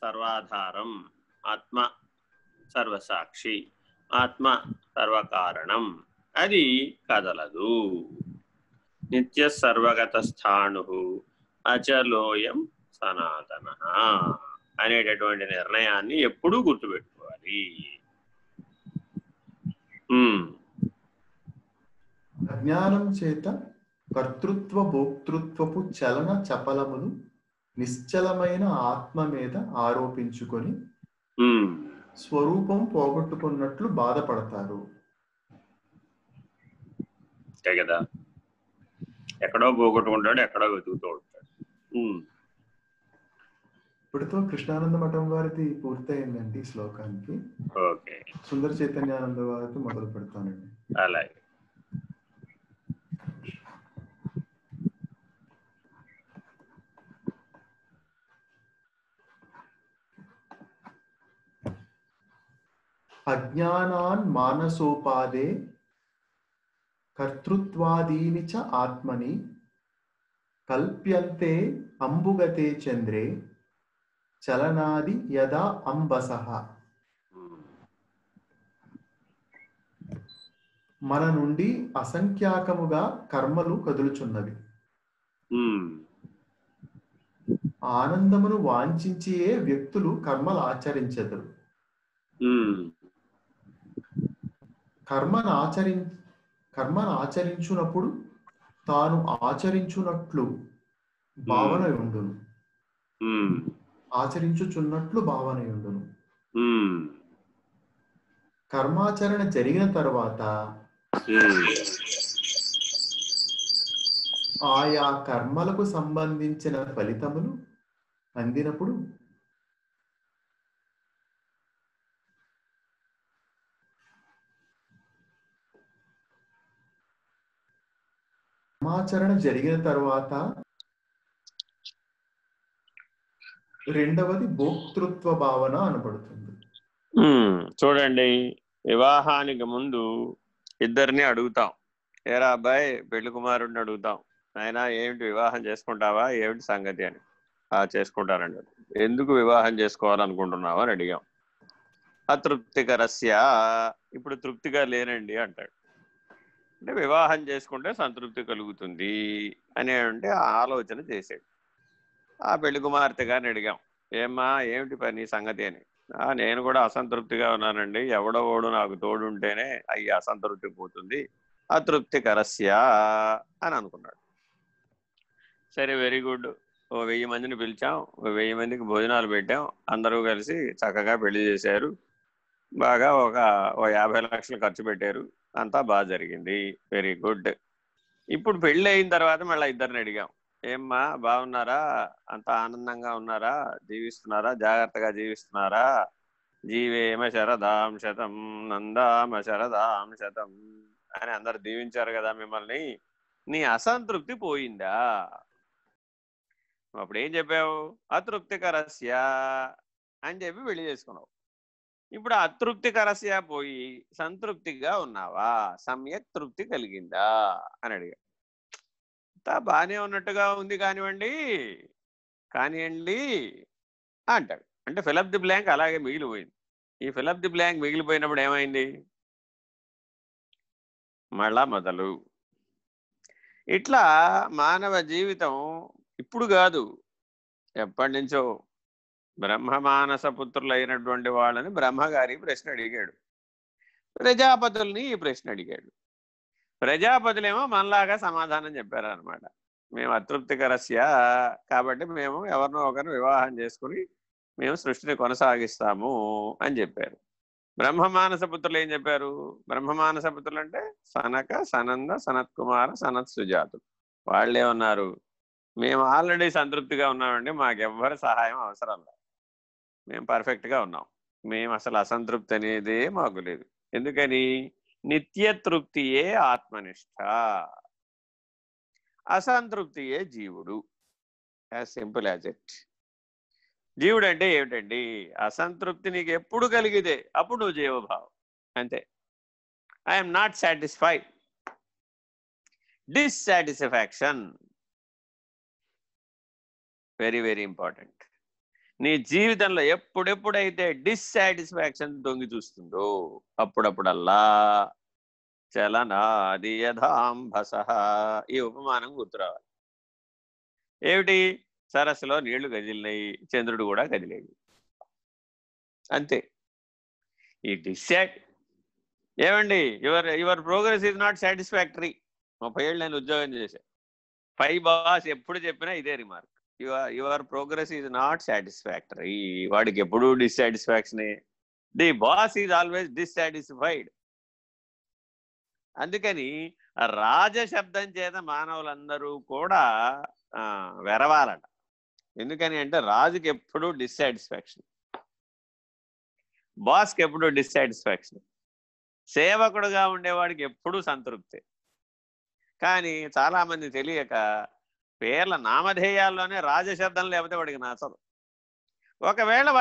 సర్వాధారం. ఆత్మ సర్వసాక్షి. ఆత్మ సర్వకారణం. అది కదలదు. నిత్య సర్వగత స్థాణు అచలోయం సనాతన అనేటటువంటి నిర్ణయాన్ని ఎప్పుడూ గుర్తుపెట్టుకోవాలి. అజ్ఞానం చేత కర్తృత్వ భోక్తృత్వపు చలన చపలములు నిశ్చలమైన ఆత్మ మీద ఆరోపించుకొని స్వరూపం పోగొట్టుకున్నట్లు బాధపడతారు. అంతే కదా. ఎక్కడో పోగొట్టుకుంటాడు ఎక్కడో వెతుకుతూ ఉంటాడు. ఉమ్, ఇప్పటితో కృష్ణానంద మఠం వారిది పూర్తయిందండి శ్లోకానికి. ఓకే. సుందర చైతన్యానంద వారితో మొదలు పెడతానండి. అలాగే. అజ్ఞానాన్ మానసోపాదే కర్తృత్వాదీని చ ఆత్మని కల్ప్యంతే అంబుగతే చంద్రే చలనాది యదా అంబసః. మన నుండి అసంఖ్యాకముగా కర్మలు కదులుచున్నవి. ఆనందమును వాంఛించియే వ్యక్తులు కర్మలు ఆచరించెదరు. ఉమ్, కర్మను ఆచరి కర్మను ఆచరించునప్పుడు తాను ఆచరించునట్లు భావన ఉండును. ఆచరించుచున్నట్లు భావన ఉండును. కర్మాచరణ జరిగిన తర్వాత. ఆయా కర్మలకు సంబంధించిన ఫలితములు అందినప్పుడు కర్మాచరణ జరిగిన తర్వాత రెండవది భోక్తృత్వ భావన అనబడుతుంది. చూడండి. వివాహానికి ముందు ఇద్దరిని అడుగుతాం. ఏరా అబ్బాయి పెళ్ళి కుమారుడిని అడుగుతాం. ఆయన ఏమిటి వివాహం చేసుకుంటావా? ఏమిటి సంగతి? అని. ఆ ఎందుకు వివాహం చేసుకోవాలనుకుంటున్నావా? అని అడిగాం. అతృప్తికరస్య. ఇప్పుడు తృప్తిగా లేనండి అంటాడు. అంటే వివాహం చేసుకుంటే సంతృప్తి కలుగుతుంది అని అంటే ఆలోచన చేశాడు. ఆ పెళ్ళి కుమార్తె గారిని అడిగాం. ఏమ్మా ఏమిటి పని సంగతి అని. నేను కూడా అసంతృప్తిగా ఉన్నానండి. ఎవడో ఓడు నాకు తోడు ఉంటేనే అయ్యి అసంతృప్తి పోతుంది. అతృప్తికరస్య అని అనుకున్నాడు. సరే వెరీ గుడ్. ఓ వెయ్యి మందిని పిలిచాం. ఓ వెయ్యి మందికి భోజనాలు పెట్టాం. అందరూ కలిసి చక్కగా పెళ్ళి చేశారు. బాగా ఒక ఓ యాభై లక్షలు ఖర్చు పెట్టారు. అంతా బాగా జరిగింది. Very good. ఇప్పుడు పెళ్ళి అయిన తర్వాత మళ్ళీ ఇద్దరిని అడిగాం. ఏమ్మా బాగున్నారా? అంత ఆనందంగా ఉన్నారా? జీవిస్తున్నారా? జాగ్రత్తగా జీవిస్తున్నారా? జీవేమ శరదాం శతం నందామ శరదాం శతం అని అందరు దీవించారు కదా మిమ్మల్ని. నీ అసంతృప్తి పోయిందా? అప్పుడు ఏం చెప్పావు? అతృప్తికరస్య అని చెప్పి పెళ్ళి చేసుకున్నావు. ఇప్పుడు అతృప్తి అతృప్తికరస్య పోయి సంతృప్తిగా ఉన్నావా? సమ్యక్ తృప్తి కలిగిందా? అని అడిగా. అంతా బాగానే ఉన్నట్టుగా ఉంది కానివ్వండి కానివ్వండి అంటాడు అంటే ఫిలప్ ది బ్లాంక్ అలాగే మిగిలిపోయింది. ఈ ఫిలప్ ది బ్లాంక్ మిగిలిపోయినప్పుడు ఏమైంది? మళ్ళా మొదలు. ఇట్లా మానవ జీవితం ఇప్పుడు కాదు ఎప్పటి నుంచో బ్రహ్మమానస పుత్రులైనటువంటి వాళ్ళని బ్రహ్మగారి ప్రశ్న అడిగాడు ప్రజాపతుల్ని ఈ ప్రశ్న అడిగాడు ప్రజాపతులేమో మనలాగా సమాధానం చెప్పారనమాట మేము అతృప్తికరస్య కాబట్టి మేము ఎవరినో ఒకరిని వివాహం చేసుకుని మేము సృష్టిని కొనసాగిస్తాము అని చెప్పారు. బ్రహ్మమానస పుత్రులు ఏం చెప్పారు? బ్రహ్మమానస పుత్రులు అంటే సనక సనంద సనత్ కుమార సనత్ సుజాతులు వాళ్ళే ఉన్నారు మేము ఆల్రెడీ సంతృప్తిగా ఉన్నామండి మాకెవ్వరి సహాయం అవసరం లేదు. మేము పర్ఫెక్ట్గా ఉన్నాం. మేము అసలు అసంతృప్తి అనేదే మాకు లేదు. ఎందుకని? నిత్య తృప్తియే ఆత్మనిష్ట. అసంతృప్తియే జీవుడు. యాజ్ సింపుల్ యాజ్ ఇట్ జీవుడు అంటే ఏమిటండి? అసంతృప్తి నీకు ఎప్పుడు కలిగితే అప్పుడు నువ్వు జీవభావం. అంతే. I'm not satisfied dissatisfaction very very important నీ జీవితంలో ఎప్పుడెప్పుడైతే డిస్సాటిస్ఫాక్షన్ తొంగి చూస్తుందో అప్పుడప్పుడల్లా చలనాది యథాంభస ఈ ఉపమానం గుర్తురావాలి. ఏమిటి? సరస్సులో నీళ్ళు కదిలినాయి చంద్రుడు కూడా కదిలేవి అంతే. ఈ డిస్సాట్ ఏమండి? Your your progress is not satisfactory. ముప్పై ఏళ్ళు నేను ఉద్యోగం చేశాను పై బాస్ ఎప్పుడు చెప్పినా ఇదే remark. Your your progress is not satisfactory. వాడికి ఎప్పుడు డిస్సాటిస్ఫాక్షనే. The boss is always dissatisfied. అందుకని రాజశబ్దం చేత మానవులందరూ కూడా వెరవాలట. ఎందుకని అంటే రాజుకి ఎప్పుడూ డిస్సాటిస్ఫాక్షన్. బాస్కి ఎప్పుడూ డిస్సాటిస్ఫాక్షన్. సేవకుడుగా ఉండేవాడికి ఎప్పుడూ సంతృప్తి. కానీ చాలామంది తెలియక పేర్ల నామధేయాల్లోనే రాజశబ్దం లేకపోతే వాడికి నచ్చదు. ఒకవేళ